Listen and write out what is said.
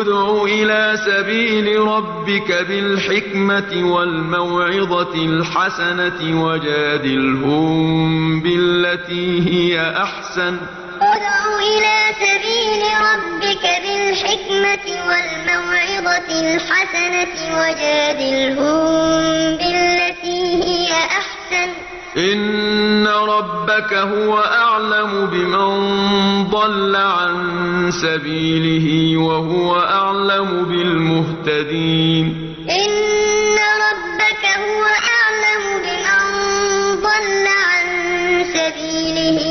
ادْعُ إِلَىٰ سَبِيلِ رَبِّكَ بِالْحِكْمَةِ وَالْمَوْعِظَةِ الْحَسَنَةِ وَجَادِلْهُم بِالَّتِي هِيَ أَحْسَنُ ۚ. وَادْعُ إِلَىٰ سَبِيلِ رَبِّكَ بِالْحِكْمَةِ وَالْمَوْعِظَةِ الْحَسَنَةِ وَجَادِلْهُم بِالَّتِي هِيَ أَحْسَنُ ۚ. إِنَّ رَبَّكَ هُوَ أَعْلَمُ بِمَن ضل عن سبيله وهو أعلم بالمهتدين. إن ربك هو أعلم بمن ضل عن سبيله